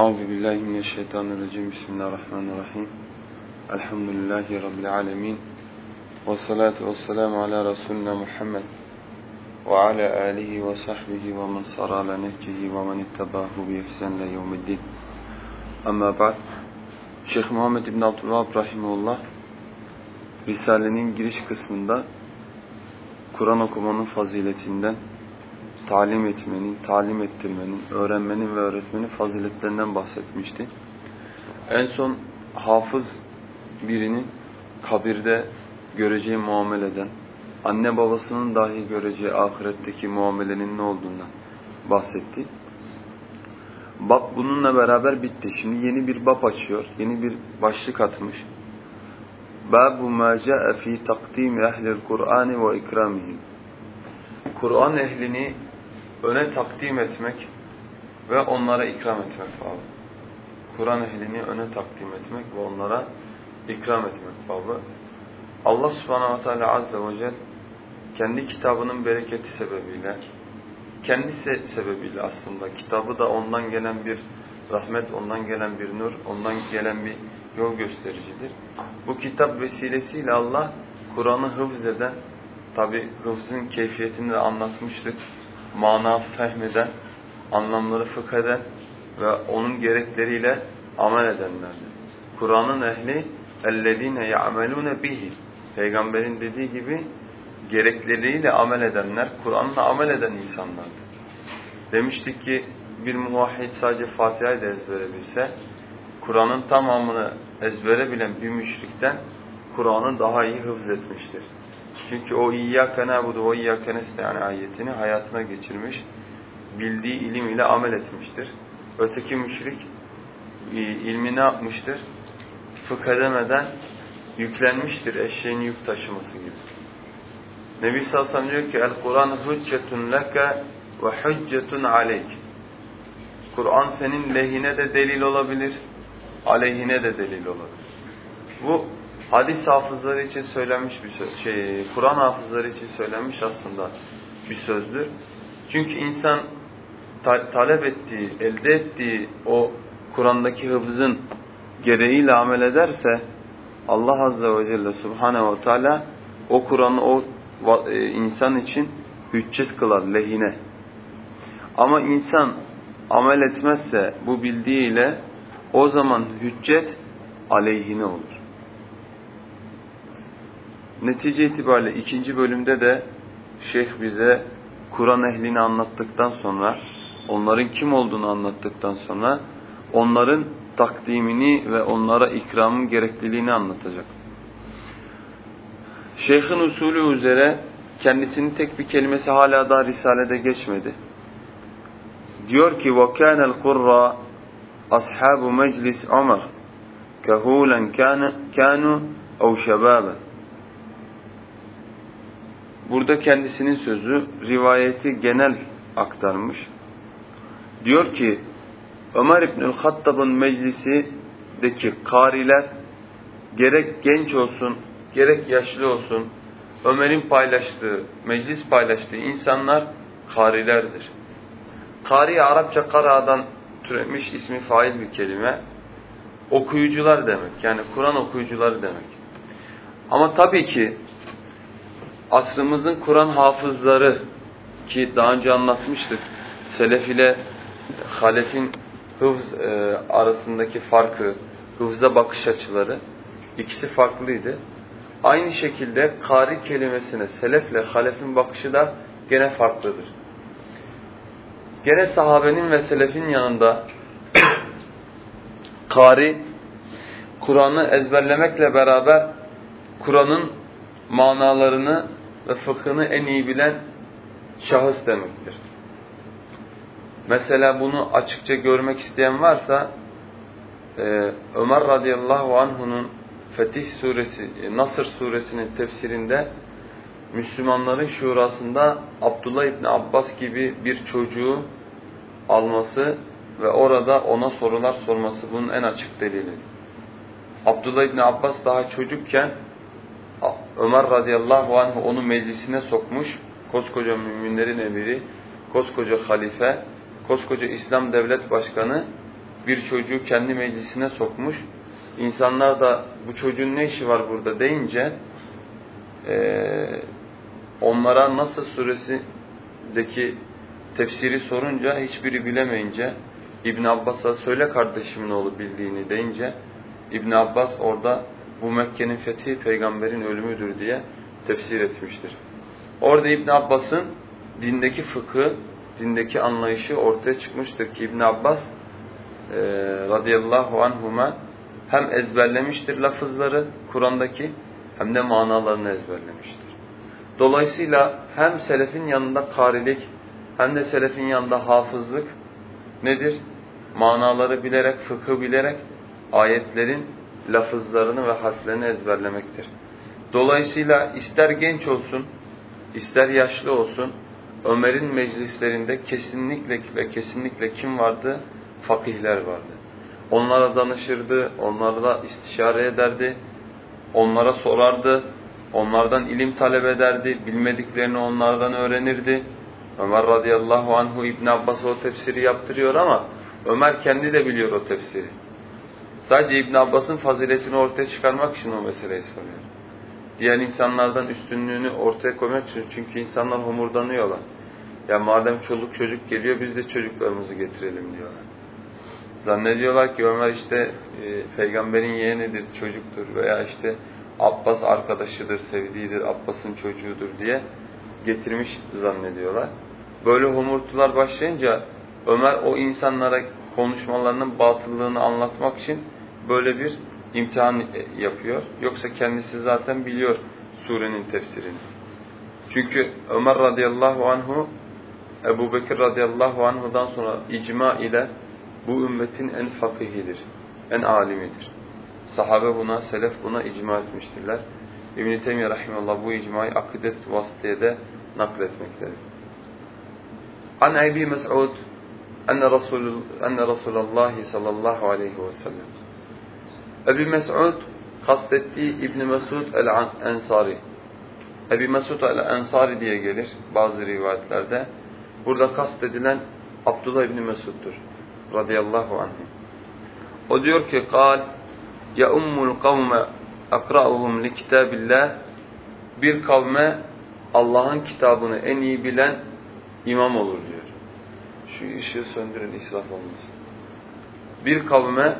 Euzu billahi mineşşeytanirracim. Bismillahirrahmanirrahim. Elhamdülillahi rabbil alamin. Ve salatu vesselamu ala resulina Muhammed ve ala alihi ve sahbihi ve men sara ala nehcihi ve men ittabahu bi ihsan ila yevmiddin. Amma ba'd. Şeyh Muhammed İbn Abdülvahhab rahimehullah Risalenin giriş kısmında Kur'an okumanın faziletinden, talim etmenin, talim ettirmenin, öğrenmenin ve öğretmenin faziletlerinden bahsetmişti. En son hafız birinin kabirde göreceği muameleden, anne babasının dahi göreceği ahiretteki muamelenin ne olduğundan bahsetti. Bab bununla beraber bitti. Şimdi yeni bir bab açıyor, yeni bir başlık atmış. Babu ma ca'e fi takdim ehlil Kur'an ve ikramihim. Kur'an ehlini öne takdim etmek ve onlara ikram etmek babı. Kur'an ehlini öne takdim etmek ve onlara ikram etmek babı. Allah subhanahu ve teala azze ve celle kendi kitabının bereketi sebebiyle, kendi sebebiyle aslında kitabı da ondan gelen bir rahmet, ondan gelen bir nur, ondan gelen bir yol göstericidir. Bu kitap vesilesiyle Allah Kur'an'ı hıfz eden, tabi hıfzın keyfiyetini de anlatmıştık, mana fehmeden, anlamları fıkh eden ve onun gerekleriyle amel edenlerdir. Kur'an'ın ehli اَلَّذ۪ينَ يَعْمَلُونَ بِهِ Peygamberin dediği gibi gerekleriyle amel edenler, Kur'an'la amel eden insanlardır. Demiştik ki bir muvahhid sadece Fatiha'yı da ezbere bilse, Kur'an'ın tamamını ezbere bilen bir müşrikten Kur'an'ı daha iyi hıfz etmiştir. Çünkü o İyyâke nâbudu ve İyyâke nesta'in ayetini hayatına geçirmiş, bildiği ilim ile amel etmiştir. Öteki müşrik ilmi ne yapmıştır? Fıkh edemeden yüklenmiştir eşeğin yük taşıması gibi. Nebi sellem diyor ki El-Kur'an hüccetun leke ve hüccetun aleyk. Kur'an senin lehine de delil olabilir, aleyhine de delil olabilir. Bu hadis hafızları için söylenmiş bir söz, şey, Kur'an hafızları için söylenmiş aslında bir sözdür. Çünkü insan ta talep ettiği, elde ettiği o Kur'an'daki hıfzın gereğiyle amel ederse Allah Azze ve Celle Subhanehu ve Teala o Kur'an'ı o e, insan için hüccet kılar lehine. Ama insan amel etmezse bu bildiğiyle o zaman hüccet aleyhine olur. Netice itibariyle ikinci bölümde de şeyh bize Kur'an ehlini anlattıktan sonra, onların kim olduğunu anlattıktan sonra, onların takdimini ve onlara ikramın gerekliliğini anlatacak. Şeyhin usulü üzere kendisinin tek bir kelimesi hala da Risale'de geçmedi. Diyor ki وَكَانَ الْقُرَّى أَصْحَابُ مَجْلِسِ عُمَرْ كَهُولًا كَانُوا اَوْ شَبَابًا Burada kendisinin sözü rivayeti genel aktarmış. Diyor ki Ömer İbnül Hattab'ın meclisideki kariler gerek genç olsun gerek yaşlı olsun Ömer'in paylaştığı, meclis paylaştığı insanlar karilerdir. Kari Arapça karadan türemiş ismi fail bir kelime. Okuyucular demek. Yani Kur'an okuyucuları demek. Ama tabii ki asrımızın Kur'an hafızları ki daha önce anlatmıştık. Selef ile halefin hıfz e, arasındaki farkı, hıfza bakış açıları ikisi farklıydı. Aynı şekilde kari kelimesine selefle halefin bakışı da gene farklıdır. Gene sahabenin ve selefin yanında kari Kur'an'ı ezberlemekle beraber Kur'an'ın manalarını ve fıkhını en iyi bilen şahıs demektir. Mesela bunu açıkça görmek isteyen varsa e, Ömer radıyallahu anh'unun Fetih suresi, e, Nasır suresinin tefsirinde Müslümanların şurasında Abdullah İbni Abbas gibi bir çocuğu alması ve orada ona sorular sorması bunun en açık delili. Abdullah İbni Abbas daha çocukken Ömer radıyallahu anh onu meclisine sokmuş. Koskoca müminlerin emiri, koskoca halife, koskoca İslam devlet başkanı bir çocuğu kendi meclisine sokmuş. İnsanlar da bu çocuğun ne işi var burada deyince e, onlara Nasr suresindeki tefsiri sorunca hiçbiri bilemeyince İbn Abbas'a söyle kardeşimin oğlu bildiğini deyince İbn Abbas orada bu Mekke'nin fethi peygamberin ölümüdür diye tefsir etmiştir. Orada İbn Abbas'ın dindeki fıkı, dindeki anlayışı ortaya çıkmıştır ki İbn Abbas e, radıyallahu anhuma hem ezberlemiştir lafızları Kur'an'daki hem de manalarını ezberlemiştir. Dolayısıyla hem selefin yanında karilik hem de selefin yanında hafızlık nedir? Manaları bilerek, fıkı bilerek ayetlerin lafızlarını ve harflerini ezberlemektir. Dolayısıyla ister genç olsun, ister yaşlı olsun, Ömer'in meclislerinde kesinlikle ve kesinlikle kim vardı? Fakihler vardı. Onlara danışırdı, onlarla istişare ederdi, onlara sorardı, onlardan ilim talep ederdi, bilmediklerini onlardan öğrenirdi. Ömer radıyallahu anhu İbn Abbas'a o tefsiri yaptırıyor ama Ömer kendi de biliyor o tefsiri. Sadece İbn Abbas'ın faziletini ortaya çıkarmak için o meseleyi soruyor. Diğer insanlardan üstünlüğünü ortaya koymak için çünkü insanlar homurdanıyorlar. Ya madem çoluk çocuk geliyor biz de çocuklarımızı getirelim diyorlar. Zannediyorlar ki Ömer işte e, peygamberin yeğenidir, çocuktur veya işte Abbas arkadaşıdır, sevdiğidir, Abbas'ın çocuğudur diye getirmiş zannediyorlar. Böyle homurtular başlayınca Ömer o insanlara konuşmalarının batıllığını anlatmak için böyle bir imtihan yapıyor. Yoksa kendisi zaten biliyor surenin tefsirini. Çünkü Ömer radıyallahu anhu Ebu Bekir radıyallahu anhudan sonra icma ile bu ümmetin en fakihidir, en alimidir. Sahabe buna, selef buna icma etmiştirler. İbn-i Teymiye rahimallah bu icmayı akidet vasıtiyede nakletmektedir. An Ebi Mes'ud enne Resulullah sallallahu aleyhi ve sellem. Ebu Mes'ud kastettiği İbn Mesud el-Ensari. Ebu Mesud el-Ensari diye gelir bazı rivayetlerde. Burada kastedilen Abdullah İbn Mesud'dur radıyallahu anh. O diyor ki: "Kal ya ummul kavme akra'uhum li kitabillah." Bir kavme Allah'ın kitabını en iyi bilen imam olur diyor. Şu ışığı söndürün israf olmasın. Bir kavme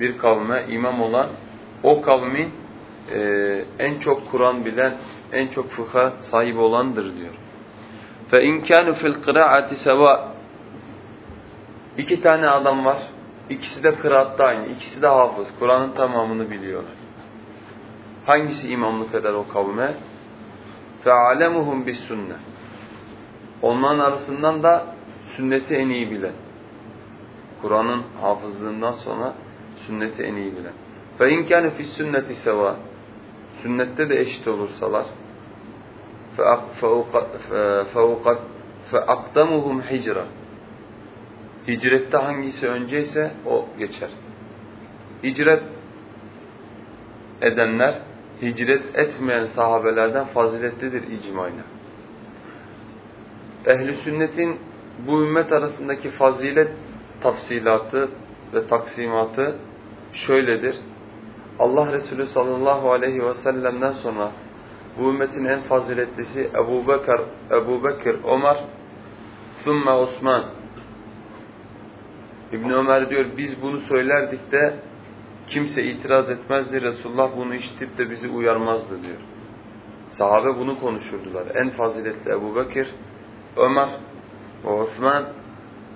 bir kavme imam olan o kavmin e, en çok Kur'an bilen, en çok fıkha sahip olandır diyor. فَاِنْ كَانُوا فِي الْقِرَاءَةِ سَوَاء İki tane adam var. İkisi de kıraatta aynı. İkisi de hafız. Kur'an'ın tamamını biliyorlar. Hangisi imamlık eder o kavme? فَعَلَمُهُمْ بِالسُنَّةِ Onların arasından da sünneti en iyi bilen. Kur'an'ın hafızlığından sonra sünneti en iyi bilen. فَاِنْ كَانُ فِي السُنَّةِ سَوَاء Sünnette de eşit olursalar فَاَقْدَمُهُمْ hicra. Hicrette hangisi önceyse o geçer. Hicret edenler, hicret etmeyen sahabelerden faziletlidir icmayla. Ehli sünnetin bu ümmet arasındaki fazilet tafsilatı ve taksimatı şöyledir. Allah Resulü sallallahu aleyhi ve sellem'den sonra bu ümmetin en faziletlisi Ebu Bekir, Ebu Bekir, Ömer, Sümme Osman. İbn Ömer diyor biz bunu söylerdik de kimse itiraz etmezdi. Resulullah bunu işitip de bizi uyarmazdı diyor. Sahabe bunu konuşurdular. En faziletli Ebu Bekir, Ömer Osman,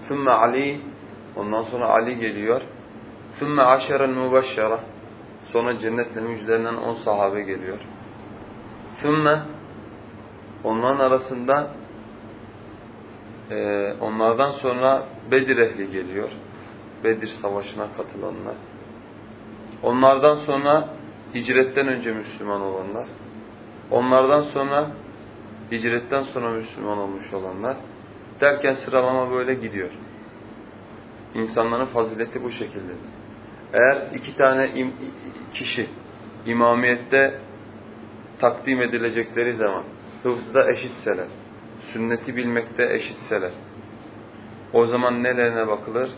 Sümme Ali, ondan sonra Ali geliyor. Sümme aşeren mübeşşera, sonra cennetle müjdelenen on sahabe geliyor. Sümme onların arasında e, onlardan sonra Bedir ehli geliyor. Bedir savaşına katılanlar. Onlardan sonra hicretten önce Müslüman olanlar. Onlardan sonra hicretten sonra Müslüman olmuş olanlar. Derken sıralama böyle gidiyor. İnsanların fazileti bu şekilde. Eğer iki tane im kişi imamiyette takdim edilecekleri zaman hıfızda eşitseler, sünneti bilmekte eşitseler, o zaman nelerine bakılır?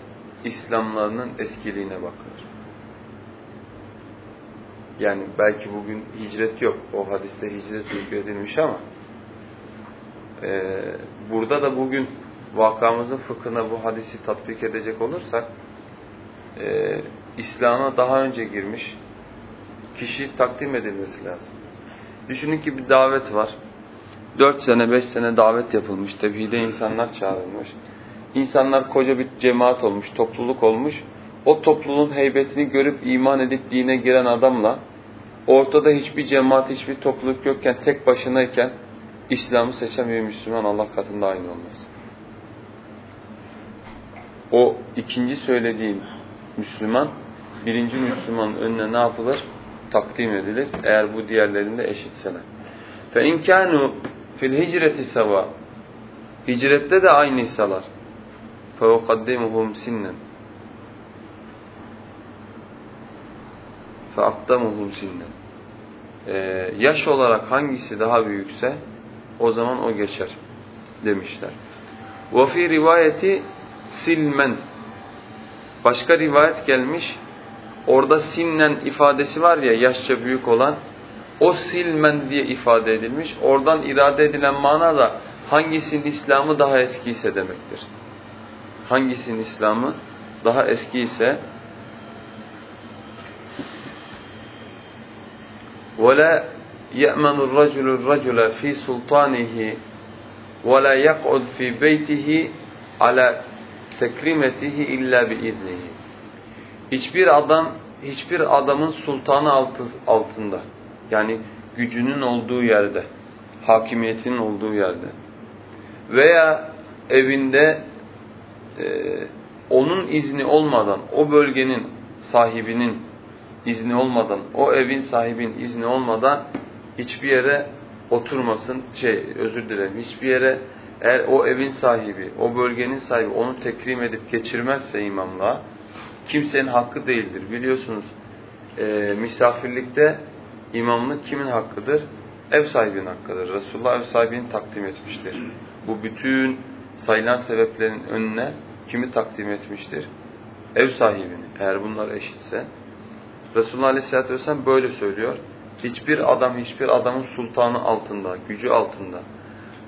İslamlarının eskiliğine bakılır. Yani belki bugün hicret yok. O hadiste hicret zikredilmiş ama e, burada da bugün vakamızın fıkhına bu hadisi tatbik edecek olursak e, İslam'a daha önce girmiş kişi takdim edilmesi lazım. Düşünün ki bir davet var. Dört sene, beş sene davet yapılmış. Tevhide insanlar çağrılmış. İnsanlar koca bir cemaat olmuş, topluluk olmuş. O topluluğun heybetini görüp iman edip dine giren adamla ortada hiçbir cemaat, hiçbir topluluk yokken tek başınayken İslam'ı seçen bir Müslüman Allah katında aynı olmaz. O ikinci söylediğim Müslüman, birinci Müslümanın önüne ne yapılır? Takdim edilir. Eğer bu diğerlerinde eşitseler. فَاِنْ كَانُوا fil hicreti seva Hicrette de aynıysalar. فَوَقَدِّمُهُمْ sinnen فَاَقْدَمُهُمْ sinnen ee, Yaş olarak hangisi daha büyükse o zaman o geçer demişler. وَفِي rivayeti silmen Başka rivayet gelmiş. Orada sinnen ifadesi var ya yaşça büyük olan. O silmen diye ifade edilmiş. Oradan irade edilen mana da hangisinin İslam'ı daha eski ise demektir. Hangisinin İslam'ı daha eski ise وَلَا يَأْمَنُ الرَّجُلُ الرَّجُلَ فِي سُلْطَانِهِ وَلَا يَقْعُدْ فِي بَيْتِهِ عَلَى tekrimetihi illa bi idnihi. Hiçbir adam hiçbir adamın sultanı altı, altında yani gücünün olduğu yerde, hakimiyetinin olduğu yerde veya evinde e, onun izni olmadan, o bölgenin sahibinin izni olmadan, o evin sahibinin izni olmadan hiçbir yere oturmasın, şey özür dilerim, hiçbir yere eğer o evin sahibi, o bölgenin sahibi onu tekrim edip geçirmezse imamlığa kimsenin hakkı değildir. Biliyorsunuz e, misafirlikte imamlık kimin hakkıdır? Ev sahibinin hakkıdır. Resulullah ev sahibini takdim etmiştir. Bu bütün sayılan sebeplerin önüne kimi takdim etmiştir? Ev sahibini. Eğer bunlar eşitse. Resulullah Aleyhisselatü Vesselam böyle söylüyor. Hiçbir adam hiçbir adamın sultanı altında, gücü altında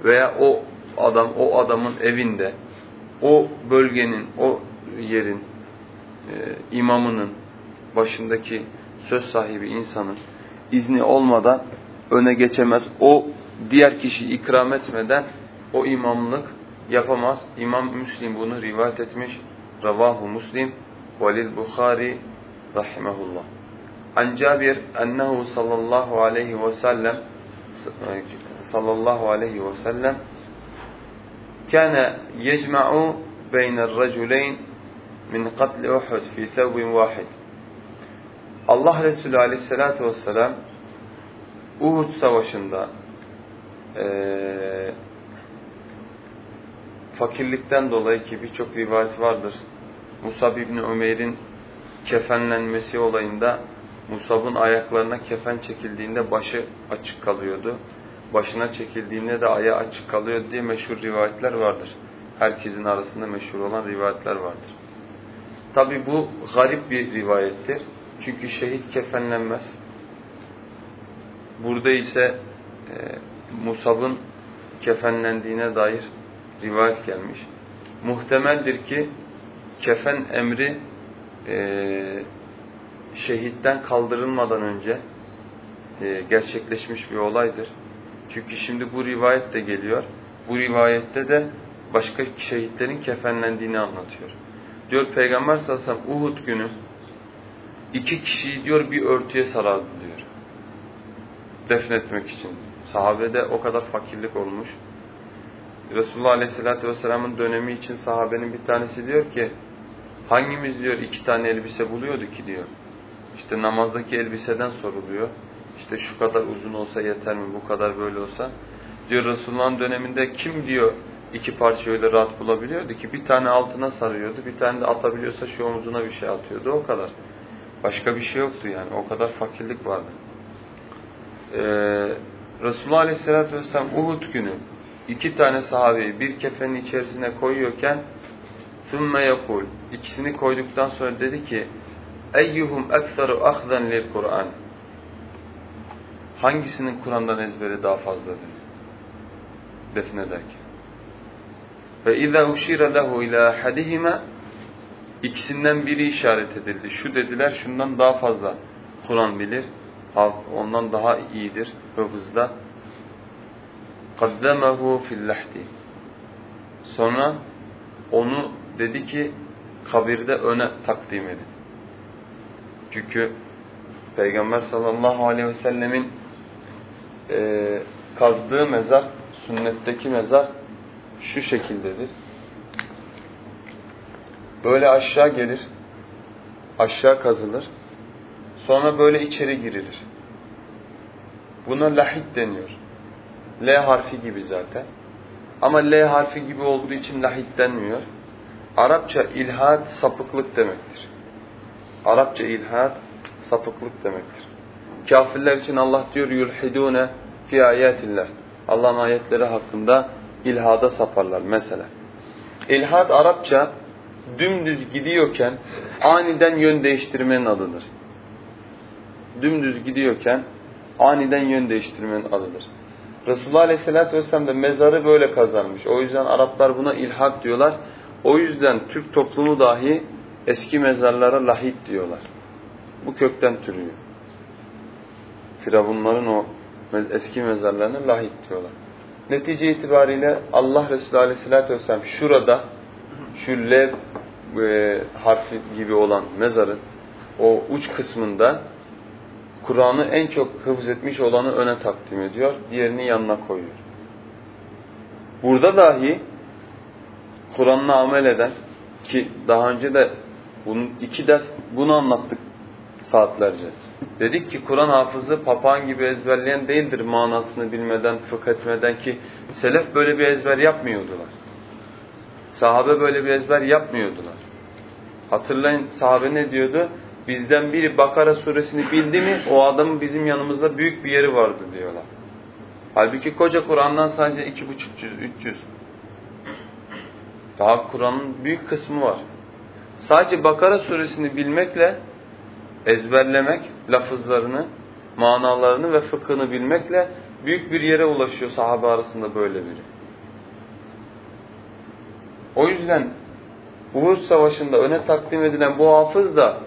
veya o adam o adamın evinde, o bölgenin, o yerin e, imamının başındaki söz sahibi insanın izni olmadan öne geçemez. O diğer kişi ikram etmeden o imamlık yapamaz. İmam Müslim bunu rivayet etmiş. Ravahu Muslim velil Bukhari rahimehullah. An Cabir ennehu sallallahu aleyhi ve sellem sallallahu aleyhi ve sellem كان يجمع بين الرجلين min katli Uhud fi thawbin vahid. Allah Resulü Aleyhisselatü Vesselam Uhud Savaşı'nda e, fakirlikten dolayı ki birçok rivayet vardır. Musab İbni Ömer'in kefenlenmesi olayında Musab'ın ayaklarına kefen çekildiğinde başı açık kalıyordu başına çekildiğinde de ayağı açık kalıyor diye meşhur rivayetler vardır. Herkesin arasında meşhur olan rivayetler vardır. Tabi bu garip bir rivayettir. Çünkü şehit kefenlenmez. Burada ise e, Musab'ın kefenlendiğine dair rivayet gelmiş. Muhtemeldir ki kefen emri e, şehitten kaldırılmadan önce e, gerçekleşmiş bir olaydır. Çünkü şimdi bu rivayet de geliyor. Bu rivayette de başka şehitlerin kefenlendiğini anlatıyor. Diyor Peygamber sallallahu aleyhi ve sellem Uhud günü iki kişiyi diyor bir örtüye sarardı diyor. Defnetmek için. Sahabede o kadar fakirlik olmuş. Resulullah aleyhissalatü vesselamın dönemi için sahabenin bir tanesi diyor ki hangimiz diyor iki tane elbise buluyordu ki diyor. İşte namazdaki elbiseden soruluyor işte şu kadar uzun olsa yeter mi, bu kadar böyle olsa. Diyor Resulullah'ın döneminde kim diyor iki parça öyle rahat bulabiliyordu ki bir tane altına sarıyordu, bir tane de atabiliyorsa şu omzuna bir şey atıyordu o kadar. Başka bir şey yoktu yani o kadar fakirlik vardı. Ee, Resulullah Aleyhisselatü Vesselam Uhud günü iki tane sahabeyi bir kefenin içerisine koyuyorken ثُمَّ يَقُولُ İkisini koyduktan sonra dedi ki اَيُّهُمْ اَكْثَرُ اَخْذًا لِلْقُرْآنِ Hangisinin Kur'an'dan ezberi daha fazla dedi. Defnederken. Ve اِذَا اُشِيرَ لَهُ اِلَى اَحَدِهِمَا İkisinden biri işaret edildi. Şu dediler şundan daha fazla Kur'an bilir. Ondan daha iyidir hafızda. قَدَّمَهُ فِي اللَّحْدِ Sonra onu dedi ki kabirde öne takdim edin. Çünkü Peygamber sallallahu aleyhi ve sellemin e, kazdığı mezar, sünnetteki mezar şu şekildedir. Böyle aşağı gelir, aşağı kazılır, sonra böyle içeri girilir. Buna lahit deniyor. L harfi gibi zaten. Ama L harfi gibi olduğu için lahit denmiyor. Arapça ilhad sapıklık demektir. Arapça ilhad sapıklık demektir. Kafirler için Allah diyor yulhidune fi ayatillah. Allah'ın ayetleri hakkında ilhada saparlar mesela. İlhad Arapça dümdüz gidiyorken aniden yön değiştirmenin adıdır. Dümdüz gidiyorken aniden yön değiştirmenin adıdır. Resulullah Aleyhisselatü Vesselam da mezarı böyle kazanmış. O yüzden Araplar buna ilhad diyorlar. O yüzden Türk toplumu dahi eski mezarlara lahit diyorlar. Bu kökten türüyor. Firavunların o eski mezarlarına lahit diyorlar. Netice itibariyle Allah Resulü Aleyhisselatü Vesselam şurada şu L e, harfi gibi olan mezarın o uç kısmında Kur'an'ı en çok hıfz etmiş olanı öne takdim ediyor. Diğerini yanına koyuyor. Burada dahi Kur'an'la amel eden ki daha önce de bunun iki ders bunu anlattık saatlerce. Dedik ki Kur'an hafızı papağan gibi ezberleyen değildir manasını bilmeden, fıkh etmeden ki selef böyle bir ezber yapmıyordular. Sahabe böyle bir ezber yapmıyordular. Hatırlayın sahabe ne diyordu? Bizden biri Bakara suresini bildi mi o adamın bizim yanımızda büyük bir yeri vardı diyorlar. Halbuki koca Kur'an'dan sadece iki buçuk yüz, üç yüz. Daha Kur'an'ın büyük kısmı var. Sadece Bakara suresini bilmekle ezberlemek, lafızlarını, manalarını ve fıkhını bilmekle büyük bir yere ulaşıyor sahabe arasında böyle biri. O yüzden Uhud Savaşı'nda öne takdim edilen bu hafız da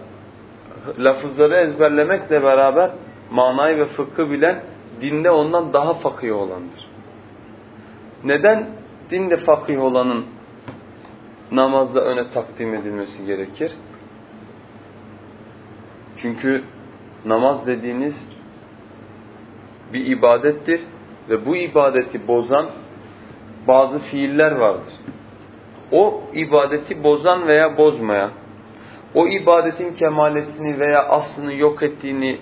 lafızları ezberlemekle beraber manayı ve fıkhı bilen dinde ondan daha fakih olandır. Neden dinde fakih olanın namazda öne takdim edilmesi gerekir? Çünkü namaz dediğiniz bir ibadettir ve bu ibadeti bozan bazı fiiller vardır. O ibadeti bozan veya bozmayan, o ibadetin kemaletini veya aslını yok ettiğini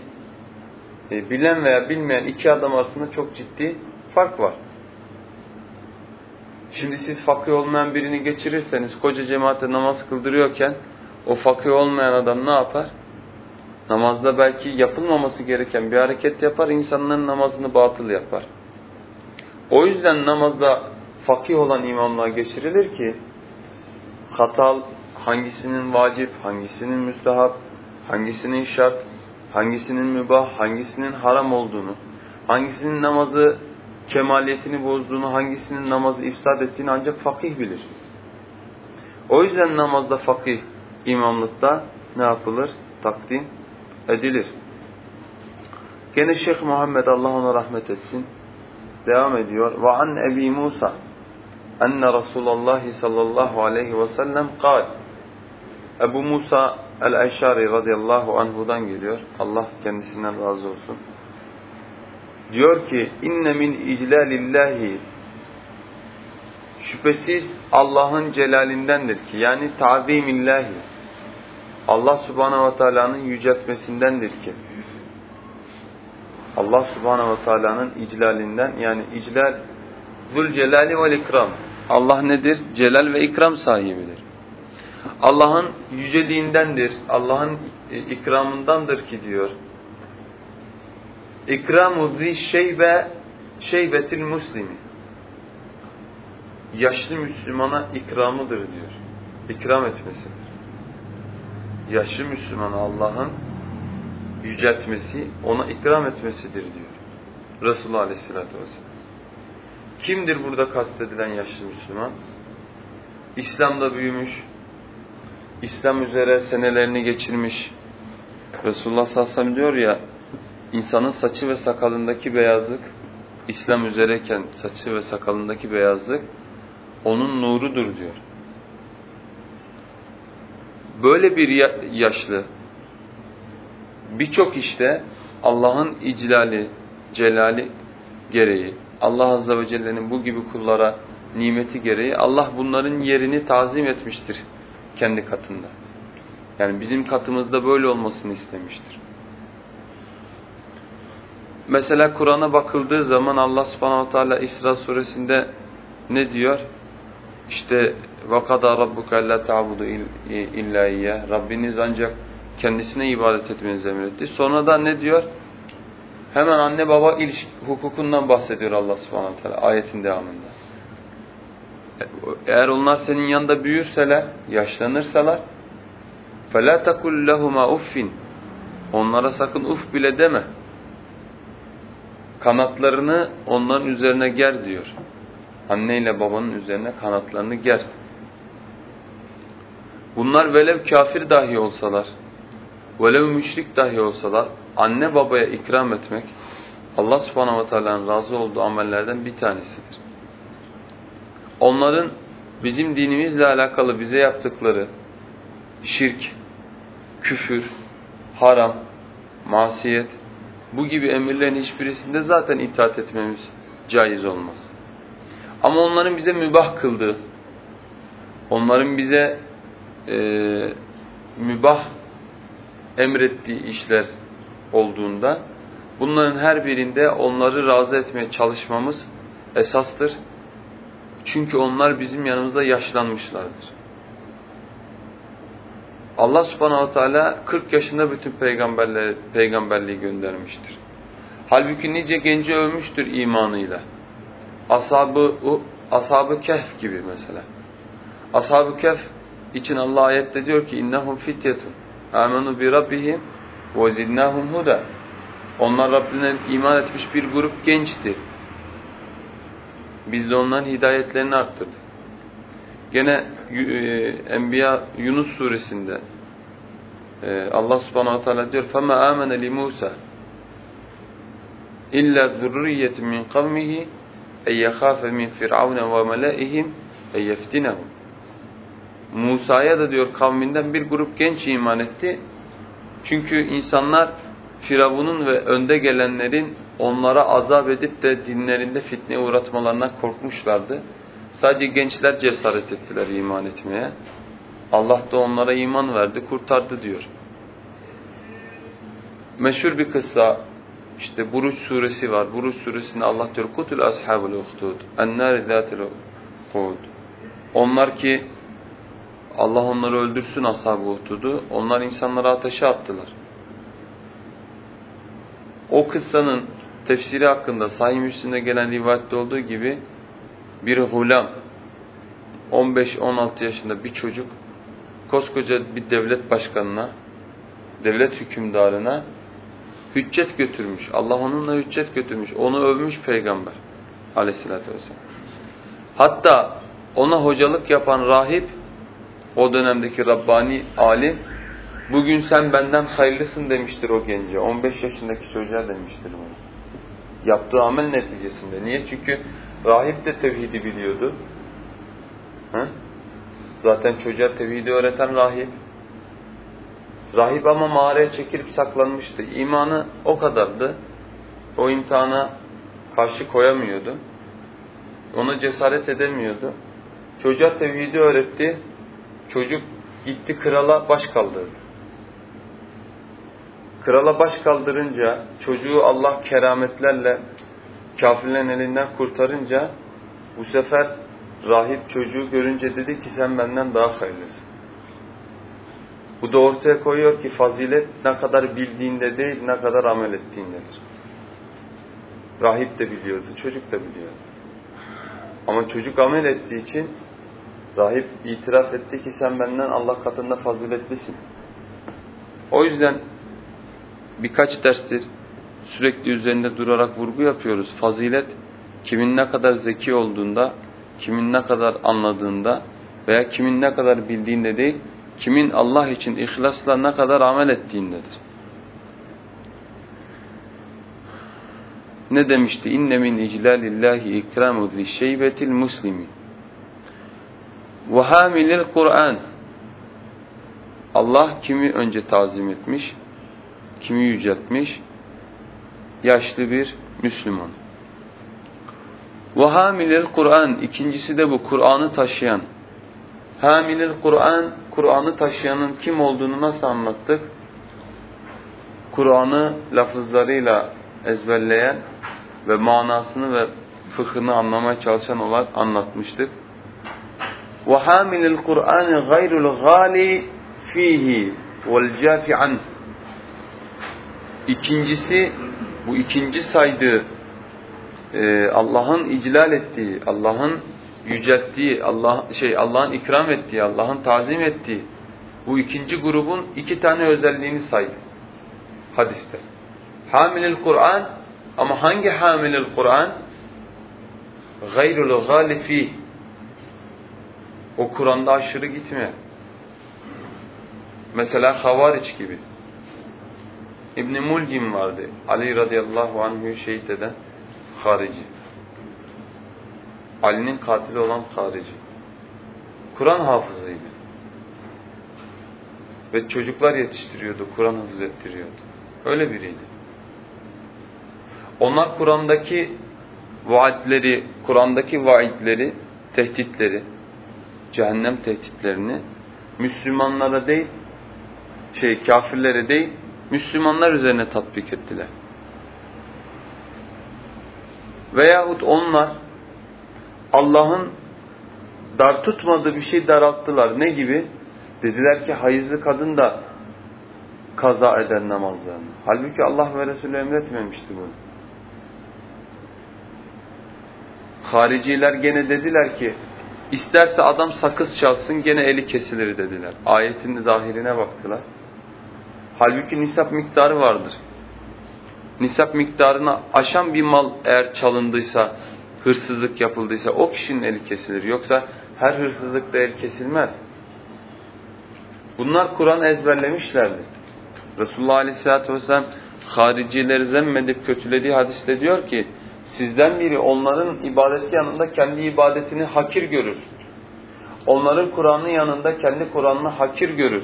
e, bilen veya bilmeyen iki adam arasında çok ciddi fark var. Şimdi siz fakir olmayan birini geçirirseniz koca cemaate namaz kıldırıyorken o fakir olmayan adam ne yapar? Namazda belki yapılmaması gereken bir hareket yapar, insanların namazını batıl yapar. O yüzden namazda fakih olan imamlar geçirilir ki hatal hangisinin vacip, hangisinin müstehap, hangisinin şart, hangisinin mübah, hangisinin haram olduğunu, hangisinin namazı kemaliyetini bozduğunu, hangisinin namazı ifsad ettiğini ancak fakih bilir. O yüzden namazda fakih, imamlıkta ne yapılır? Takdim edilir. Gene Şeyh Muhammed Allah ona rahmet etsin. Devam ediyor. Ve an Ebi Musa enne Resulullah sallallahu aleyhi ve sellem kal. Ebu Musa el-Eşari radıyallahu anhudan geliyor. Allah kendisinden razı olsun. Diyor ki inne min iclalillahi şüphesiz Allah'ın celalindendir ki yani tazimillahi Allah subhanahu ve teala'nın yüceltmesindendir ki Allah subhanahu ve teala'nın iclalinden yani iclal zul celali vel ikram Allah nedir? Celal ve ikram sahibidir. Allah'ın yüceliğindendir, Allah'ın ikramındandır ki diyor. İkramu zi şeybe şeybetil muslimi. Yaşlı Müslümana ikramıdır diyor. ikram etmesidir. Yaşlı Müslüman Allah'ın yüceltmesi, ona ikram etmesidir diyor. Resulullah Aleyhisselatü Vesselam. Kimdir burada kastedilen yaşlı Müslüman? İslam'da büyümüş, İslam üzere senelerini geçirmiş. Resulullah sallallahu diyor ya, insanın saçı ve sakalındaki beyazlık, İslam üzereyken saçı ve sakalındaki beyazlık, onun nurudur diyor. Böyle bir yaşlı, birçok işte Allah'ın iclali, celali gereği, Allah Azze ve Celle'nin bu gibi kullara nimeti gereği Allah bunların yerini tazim etmiştir kendi katında. Yani bizim katımızda böyle olmasını istemiştir. Mesela Kur'an'a bakıldığı zaman Allah subhanahu teala İsra suresinde ne diyor? İşte وَقَدَى رَبُّكَ اَلَّا تَعْبُدُ اِلَّا اِيَّهِ Rabbiniz ancak kendisine ibadet etmenizi emretti. Sonra da ne diyor? Hemen anne baba ilişki hukukundan bahsediyor Allah subhanahu teala ayetin devamında. Eğer onlar senin yanında büyürseler, yaşlanırsalar فَلَا تَقُلْ لَهُمَا uffin Onlara sakın uf bile deme. Kanatlarını onların üzerine ger diyor. Anne ile babanın üzerine kanatlarını ger. Bunlar velev kafir dahi olsalar, velev müşrik dahi olsalar, anne babaya ikram etmek, Allah subhanahu ve teala'nın razı olduğu amellerden bir tanesidir. Onların bizim dinimizle alakalı bize yaptıkları şirk, küfür, haram, masiyet, bu gibi emirlerin hiçbirisinde zaten itaat etmemiz caiz olmaz. Ama onların bize mübah kıldığı, onların bize e, mübah emrettiği işler olduğunda bunların her birinde onları razı etmeye çalışmamız esastır. Çünkü onlar bizim yanımızda yaşlanmışlardır. Allah subhanahu teala 40 yaşında bütün peygamberleri, peygamberliği göndermiştir. Halbuki nice genci övmüştür imanıyla. Ashabı, ashabı kehf gibi mesela. Ashab-ı kehf için Allah ayette diyor ki innahum fityetun amenu bi rabbihim ve zidnahum huda. Onlar Rabbine iman etmiş bir grup gençti. Biz de onların hidayetlerini arttırdık. Gene e, Enbiya Yunus suresinde e, Allah subhanahu teala diyor فَمَا آمَنَ لِمُوسَى إِلَّا ذُرِّيَّةٍ مِنْ قَوْمِهِ en yekhafe min firavne ve meleihim en yeftinehum. Musa'ya da diyor kavminden bir grup genç iman etti. Çünkü insanlar Firavun'un ve önde gelenlerin onlara azap edip de dinlerinde fitne uğratmalarından korkmuşlardı. Sadece gençler cesaret ettiler iman etmeye. Allah da onlara iman verdi, kurtardı diyor. Meşhur bir kıssa işte Buruç suresi var. Buruç suresinde Allah diyor, kutul ashabul uhdud, ennâr zâtil uhud. Onlar ki Allah onları öldürsün ashab-ı onlar insanları ateşe attılar. O kıssanın tefsiri hakkında Sahih Müslim'de gelen rivayette olduğu gibi bir hulam 15-16 yaşında bir çocuk koskoca bir devlet başkanına devlet hükümdarına hüccet götürmüş. Allah onunla hüccet götürmüş. Onu övmüş peygamber aleyhissalatü vesselam. Hatta ona hocalık yapan rahip o dönemdeki Rabbani alim bugün sen benden hayırlısın demiştir o gence. 15 yaşındaki çocuğa demiştir bunu. Yaptığı amel neticesinde. Niye? Çünkü rahip de tevhidi biliyordu. Ha? Zaten çocuğa tevhidi öğreten rahip. Rahip ama mağaraya çekilip saklanmıştı. İmanı o kadardı. O imtihana karşı koyamıyordu. Ona cesaret edemiyordu. Çocuğa tevhidi öğretti. Çocuk gitti krala baş kaldırdı. Krala baş kaldırınca çocuğu Allah kerametlerle kafirlerin elinden kurtarınca bu sefer rahip çocuğu görünce dedi ki sen benden daha hayırlısın. Bu da ortaya koyuyor ki fazilet ne kadar bildiğinde değil ne kadar amel ettiğindedir. Rahip de biliyordu, çocuk da biliyordu. Ama çocuk amel ettiği için Rahip itiraf etti ki sen benden Allah katında faziletlisin. O yüzden birkaç derstir sürekli üzerinde durarak vurgu yapıyoruz. Fazilet kimin ne kadar zeki olduğunda, kimin ne kadar anladığında veya kimin ne kadar bildiğinde değil, kimin Allah için ihlasla ne kadar amel ettiğindedir. Ne demişti? İnne min iclalillahi ikramu zişşeybetil muslimi ve hamilil Kur'an. Allah kimi önce tazim etmiş, kimi yüceltmiş? Yaşlı bir Müslüman. Ve hamilil Kur'an. ikincisi de bu Kur'an'ı taşıyan. Hamilil Kur'an, Kur'an'ı taşıyanın kim olduğunu nasıl anlattık? Kur'an'ı lafızlarıyla ezberleyen ve manasını ve fıkhını anlamaya çalışan olarak anlatmıştık. وحامل القرآن غير الغالي فيه والجاfi an. İkincisi bu ikinci saydığı e, Allah'ın iclal ettiği, Allah'ın yücelttiği, Allah şey Allah'ın ikram ettiği, Allah'ın tazim ettiği bu ikinci grubun iki tane özelliğini saydı hadiste. Hamilül Kur'an ama hangi hamilül Kur'an? Gayrul galifi o Kur'an'da aşırı gitme. Mesela Havariç gibi. İbn Mulcim vardı. Ali radıyallahu anh'ı şehit eden harici. Ali'nin katili olan harici. Kur'an hafızıydı. Ve çocuklar yetiştiriyordu, Kur'an hafız ettiriyordu. Öyle biriydi. Onlar Kur'an'daki vaatleri, Kur'an'daki vaatleri, tehditleri, cehennem tehditlerini Müslümanlara değil, şey kafirlere değil, Müslümanlar üzerine tatbik ettiler. Veyahut onlar Allah'ın dar tutmadığı bir şey daralttılar. Ne gibi? Dediler ki hayızlı kadın da kaza eder namazlarını. Halbuki Allah ve Resulü emretmemişti bunu. Hariciler gene dediler ki İsterse adam sakız çalsın gene eli kesilir dediler. Ayetin zahirine baktılar. Halbuki nisap miktarı vardır. Nisap miktarını aşan bir mal eğer çalındıysa, hırsızlık yapıldıysa o kişinin eli kesilir. Yoksa her hırsızlıkta el kesilmez. Bunlar Kur'an ezberlemişlerdi. Resulullah Aleyhisselatü Vesselam haricileri zemmedip kötülediği hadiste diyor ki Sizden biri onların ibadeti yanında kendi ibadetini hakir görür. Onların Kur'an'ı yanında kendi Kur'an'ını hakir görür.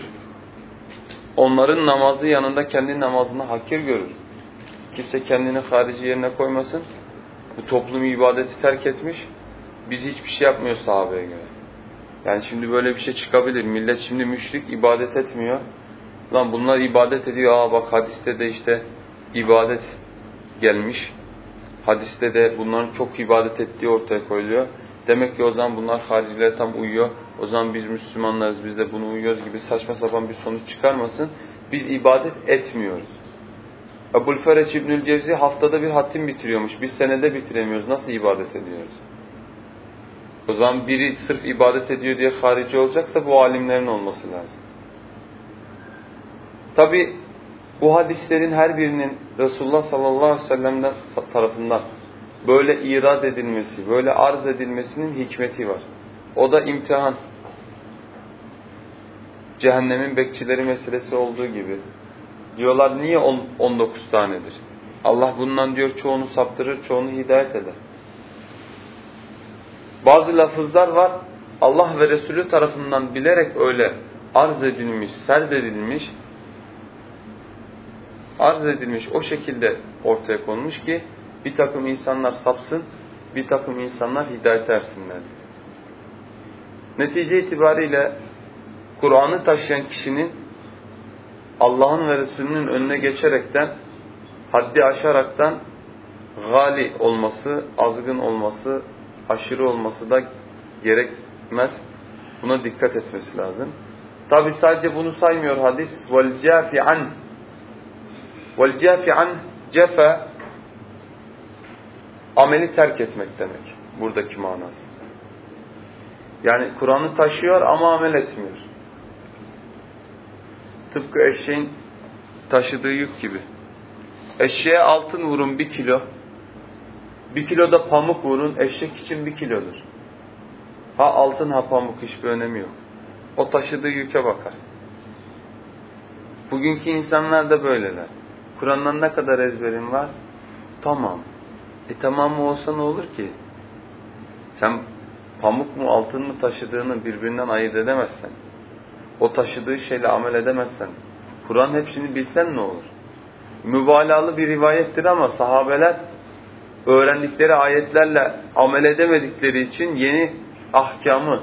Onların namazı yanında kendi namazını hakir görür. Kimse kendini harici yerine koymasın. Bu toplum ibadeti terk etmiş. Biz hiçbir şey yapmıyor sahabeye göre. Yani şimdi böyle bir şey çıkabilir. Millet şimdi müşrik ibadet etmiyor. Lan bunlar ibadet ediyor. Aa bak hadiste de işte ibadet gelmiş. Hadiste de bunların çok ibadet ettiği ortaya koyuluyor. Demek ki o zaman bunlar haricilere tam uyuyor. O zaman biz Müslümanlarız, biz de bunu uyuyoruz gibi saçma sapan bir sonuç çıkarmasın. Biz ibadet etmiyoruz. Ebul Fereç İbnül Cevzi haftada bir hatim bitiriyormuş. Biz senede bitiremiyoruz. Nasıl ibadet ediyoruz? O zaman biri sırf ibadet ediyor diye harici olacaksa bu alimlerin olması lazım. Tabi bu hadislerin her birinin Resulullah sallallahu aleyhi ve sellem'den tarafından böyle irad edilmesi, böyle arz edilmesinin hikmeti var. O da imtihan. Cehennemin bekçileri meselesi olduğu gibi. Diyorlar niye 19 tanedir? Allah bundan diyor çoğunu saptırır, çoğunu hidayet eder. Bazı lafızlar var. Allah ve Resulü tarafından bilerek öyle arz edilmiş, serd edilmiş arz edilmiş, o şekilde ortaya konmuş ki bir takım insanlar sapsın, bir takım insanlar hidayet ersinler. Netice itibariyle Kur'an'ı taşıyan kişinin Allah'ın ve Resulünün önüne geçerekten, haddi aşaraktan gali olması, azgın olması, aşırı olması da gerekmez. Buna dikkat etmesi lazım. Tabi sadece bunu saymıyor hadis. وَالْجَافِ عَنْ وَالْجَافِ عَنْ cefe ameli terk etmek demek buradaki manası. Yani Kur'an'ı taşıyor ama amel etmiyor. Tıpkı eşeğin taşıdığı yük gibi. Eşeğe altın vurun bir kilo. Bir kilo da pamuk vurun eşek için bir kilodur. Ha altın ha pamuk hiçbir önemi yok. O taşıdığı yüke bakar. Bugünkü insanlar da böyleler. Kur'an'dan ne kadar ezberin var? Tamam. E tamam mı olsa ne olur ki? Sen pamuk mu altın mı taşıdığını birbirinden ayırt edemezsen, o taşıdığı şeyle amel edemezsen, Kur'an hepsini bilsen ne olur? Mübalağalı bir rivayettir ama sahabeler öğrendikleri ayetlerle amel edemedikleri için yeni ahkamı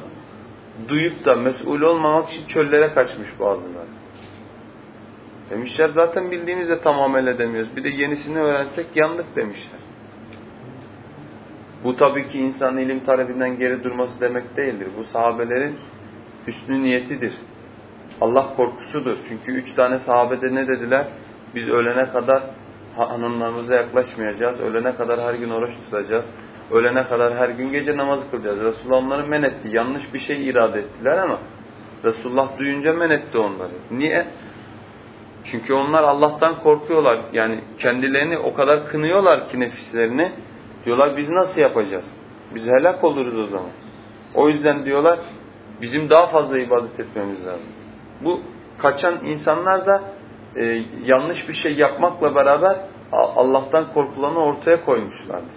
duyup da mesul olmamak için çöllere kaçmış bazıları. Demişler zaten bildiğimizde tam amel edemiyoruz. Bir de yenisini öğrensek yandık demişler. Bu tabii ki insan ilim talebinden geri durması demek değildir. Bu sahabelerin hüsnü niyetidir. Allah korkusudur. Çünkü üç tane sahabede ne dediler? Biz ölene kadar hanımlarımıza yaklaşmayacağız. Ölene kadar her gün oruç tutacağız. Ölene kadar her gün gece namaz kılacağız. Resulullah onları men etti. Yanlış bir şey irade ettiler ama Resulullah duyunca men etti onları. Niye? Çünkü onlar Allah'tan korkuyorlar. Yani kendilerini o kadar kınıyorlar ki nefislerini. Diyorlar biz nasıl yapacağız? Biz helak oluruz o zaman. O yüzden diyorlar bizim daha fazla ibadet etmemiz lazım. Bu kaçan insanlar da e, yanlış bir şey yapmakla beraber Allah'tan korkulanı ortaya koymuşlardır.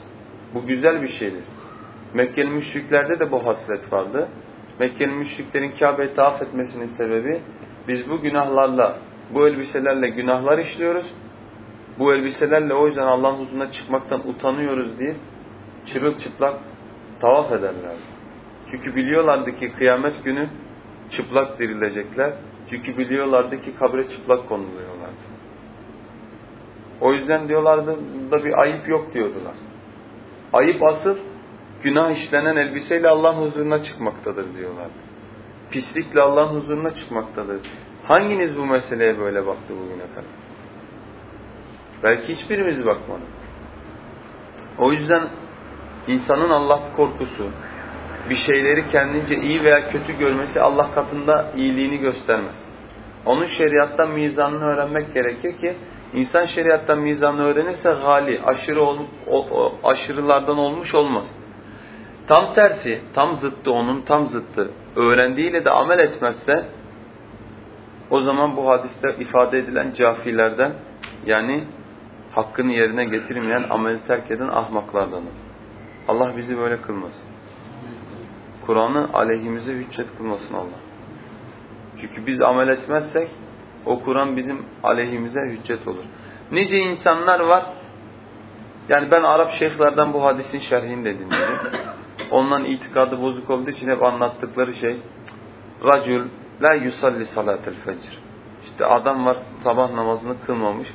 Bu güzel bir şeydir. Mekkeli müşriklerde de bu hasret vardı. Mekkeli müşriklerin Kabe'yi tavaf etmesinin sebebi biz bu günahlarla, bu elbiselerle günahlar işliyoruz. Bu elbiselerle o yüzden Allah'ın huzuruna çıkmaktan utanıyoruz diye çırılçıplak tavaf ederler. Çünkü biliyorlardı ki kıyamet günü çıplak dirilecekler. Çünkü biliyorlardı ki kabre çıplak konuluyorlardı. O yüzden diyorlardı da bir ayıp yok diyordular. Ayıp asıl günah işlenen elbiseyle Allah'ın huzuruna çıkmaktadır diyorlardı. Pislikle Allah'ın huzuruna çıkmaktadır. Hanginiz bu meseleye böyle baktı bugüne kadar? Belki hiçbirimiz bakmadı. O yüzden insanın Allah korkusu, bir şeyleri kendince iyi veya kötü görmesi Allah katında iyiliğini göstermez. Onun şeriattan mizanını öğrenmek gerekir ki insan şeriattan mizanını öğrenirse gali, aşırı ol, o, aşırılardan olmuş olmaz. Tam tersi, tam zıttı onun tam zıttı. Öğrendiğiyle de amel etmezse o zaman bu hadiste ifade edilen cafilerden yani hakkını yerine getirmeyen, ameli terk eden ahmaklardandır. Allah bizi böyle kılmasın. Kur'an'ı aleyhimize hüccet kılmasın Allah. Çünkü biz amel etmezsek o Kur'an bizim aleyhimize hüccet olur. Nice insanlar var. Yani ben Arap şeyhlerden bu hadisin şerhini de dinledim. Onların itikadı bozuk olduğu için hep anlattıkları şey Racül la yusalli salatel fecr. İşte adam var sabah namazını kılmamış.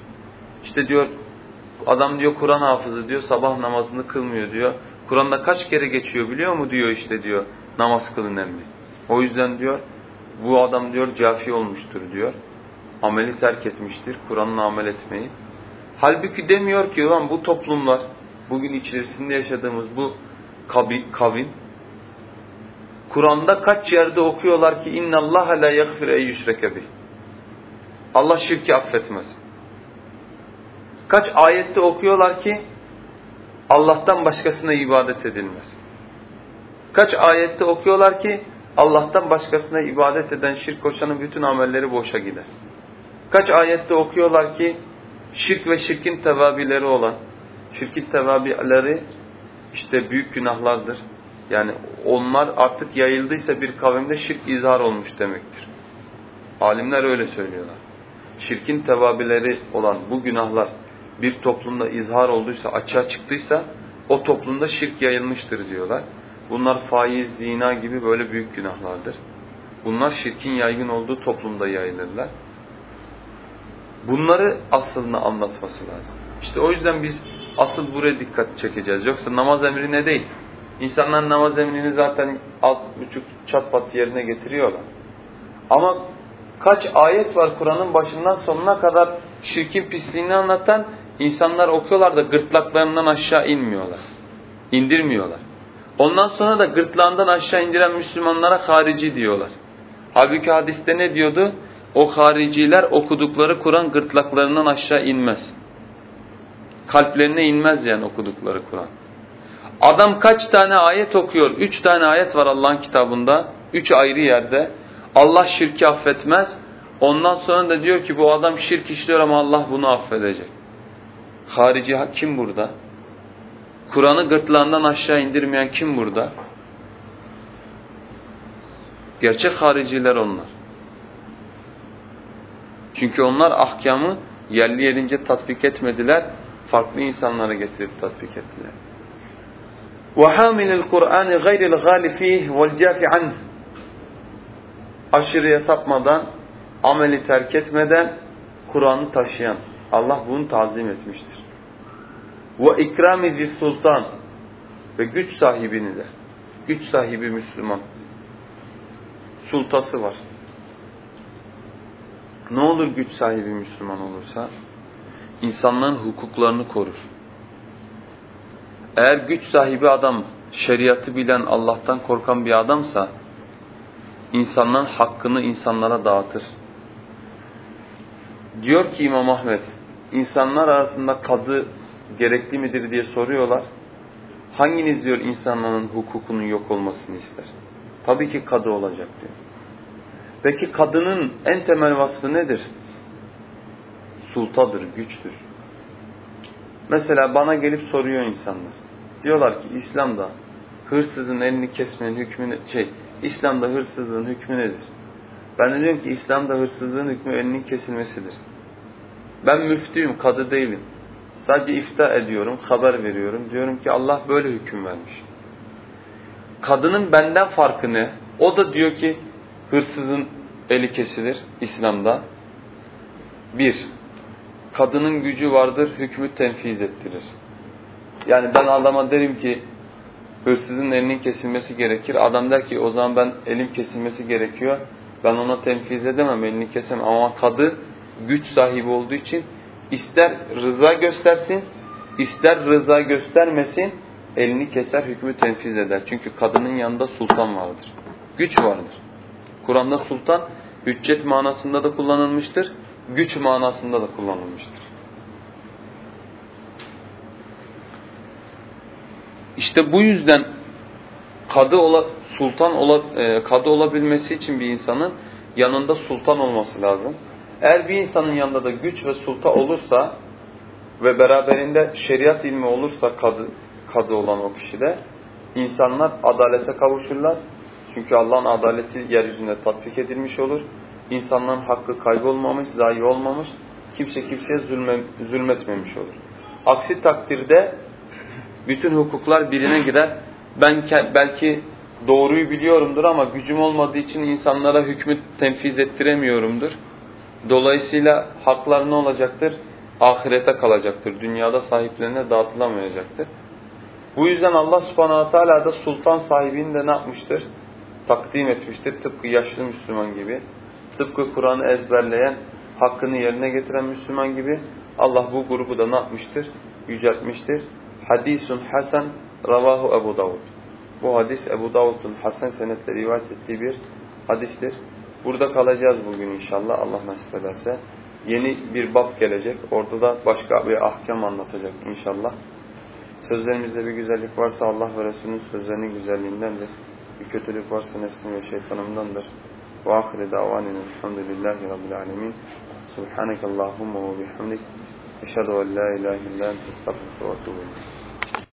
İşte diyor adam diyor Kur'an hafızı diyor sabah namazını kılmıyor diyor. Kur'an'da kaç kere geçiyor biliyor mu diyor işte diyor namaz kılın emri. O yüzden diyor bu adam diyor cafi olmuştur diyor. Ameli terk etmiştir. Kur'an'la amel etmeyi. Halbuki demiyor ki ulan bu toplumlar bugün içerisinde yaşadığımız bu kavim Kur'an'da kaç yerde okuyorlar ki inna Allah la yaghfir ey. Allah şirki affetmez. Kaç ayette okuyorlar ki Allah'tan başkasına ibadet edilmez. Kaç ayette okuyorlar ki Allah'tan başkasına ibadet eden şirk koşanın bütün amelleri boşa gider. Kaç ayette okuyorlar ki şirk ve şirkin tevabileri olan, şirkin tevabileri işte büyük günahlardır. Yani onlar artık yayıldıysa bir kavimde şirk izhar olmuş demektir. Alimler öyle söylüyorlar. Şirkin tevabileri olan bu günahlar bir toplumda izhar olduysa, açığa çıktıysa o toplumda şirk yayılmıştır diyorlar. Bunlar faiz, zina gibi böyle büyük günahlardır. Bunlar şirkin yaygın olduğu toplumda yayılırlar. Bunları aslında anlatması lazım. İşte o yüzden biz asıl buraya dikkat çekeceğiz. Yoksa namaz emri ne değil. İnsanlar namaz emrini zaten alt buçuk çat pat yerine getiriyorlar. Ama kaç ayet var Kur'an'ın başından sonuna kadar şirkin pisliğini anlatan insanlar okuyorlar da gırtlaklarından aşağı inmiyorlar. İndirmiyorlar. Ondan sonra da gırtlağından aşağı indiren Müslümanlara harici diyorlar. Halbuki hadiste ne diyordu? O hariciler okudukları Kur'an gırtlaklarından aşağı inmez. Kalplerine inmez yani okudukları Kur'an. Adam kaç tane ayet okuyor? Üç tane ayet var Allah'ın kitabında. Üç ayrı yerde. Allah şirki affetmez. Ondan sonra da diyor ki bu adam şirk işliyor ama Allah bunu affedecek. Harici kim burada? Kur'an'ı gırtlağından aşağı indirmeyen kim burada? Gerçek hariciler onlar. Çünkü onlar ahkamı yerli yerince tatbik etmediler. Farklı insanlara getirip tatbik ettiler. وَحَامِلِ الْقُرْآنِ غَيْرِ الْغَالِ ف۪يهِ وَالْجَافِ عَنْهِ Aşırıya sapmadan, ameli terk etmeden Kur'an'ı taşıyan. Allah bunu tazim etmiştir. Ve ikramizi sultan ve güç sahibini de. Güç sahibi Müslüman. Sultası var. Ne olur güç sahibi Müslüman olursa? İnsanların hukuklarını korur. Eğer güç sahibi adam şeriatı bilen, Allah'tan korkan bir adamsa insanların hakkını insanlara dağıtır. Diyor ki İmam Ahmet, insanlar arasında kadı gerekli midir diye soruyorlar. Hanginiz diyor insanların hukukunun yok olmasını ister? Tabii ki kadı olacak diyor. Peki kadının en temel vasfı nedir? Sultadır, güçtür. Mesela bana gelip soruyor insanlar. Diyorlar ki İslam'da hırsızın elini kesmenin hükmü şey, İslam'da hırsızlığın hükmü nedir? Ben de diyorum ki İslam'da hırsızlığın hükmü elinin kesilmesidir. Ben müftüyüm, kadı değilim. Sadece ifta ediyorum, haber veriyorum. Diyorum ki Allah böyle hüküm vermiş. Kadının benden farkı ne? O da diyor ki hırsızın eli kesilir İslam'da. Bir, kadının gücü vardır, hükmü tenfiz ettirir. Yani ben adama derim ki hırsızın elinin kesilmesi gerekir. Adam der ki o zaman ben elim kesilmesi gerekiyor. Ben ona tenfiz edemem, elini kesemem. Ama kadı güç sahibi olduğu için ister rıza göstersin, ister rıza göstermesin, elini keser, hükmü tenfiz eder. Çünkü kadının yanında sultan vardır. Güç vardır. Kur'an'da sultan hüccet manasında da kullanılmıştır, güç manasında da kullanılmıştır. İşte bu yüzden kadı ola, sultan ola, e, kadı olabilmesi için bir insanın yanında sultan olması lazım. Eğer bir insanın yanında da güç ve sulta olursa ve beraberinde şeriat ilmi olursa kadı, kadı olan o kişide insanlar adalete kavuşurlar. Çünkü Allah'ın adaleti yeryüzünde tatbik edilmiş olur. İnsanların hakkı kaybolmamış, zayi olmamış, kimse kimseye zulme, zulmetmemiş olur. Aksi takdirde bütün hukuklar birine girer. Ben belki doğruyu biliyorumdur ama gücüm olmadığı için insanlara hükmü tenfiz ettiremiyorumdur. Dolayısıyla haklar ne olacaktır? Ahirete kalacaktır. Dünyada sahiplerine dağıtılamayacaktır. Bu yüzden Allah subhanahu teala da sultan sahibini de ne yapmıştır? Takdim etmiştir. Tıpkı yaşlı Müslüman gibi. Tıpkı Kur'an'ı ezberleyen, hakkını yerine getiren Müslüman gibi Allah bu grubu da ne yapmıştır? Yüceltmiştir. Hadisun Hasan Ravahu Ebu Davud. Bu hadis Ebu Davud'un Hasan senetle rivayet ettiği bir hadistir. Burada kalacağız bugün inşallah Allah nasip ederse. Yeni bir bab gelecek. Orada da başka bir ahkam anlatacak inşallah. Sözlerimizde bir güzellik varsa Allah ve Resulünün sözlerinin güzelliğindendir. Bir kötülük varsa nefsim ve şeytanımdandır. Ve ahire davanin elhamdülillahi rabbil alemin. Subhaneke Allahumma ve bihamdik. Eşhedü en la ilahe illa ente ve etûbü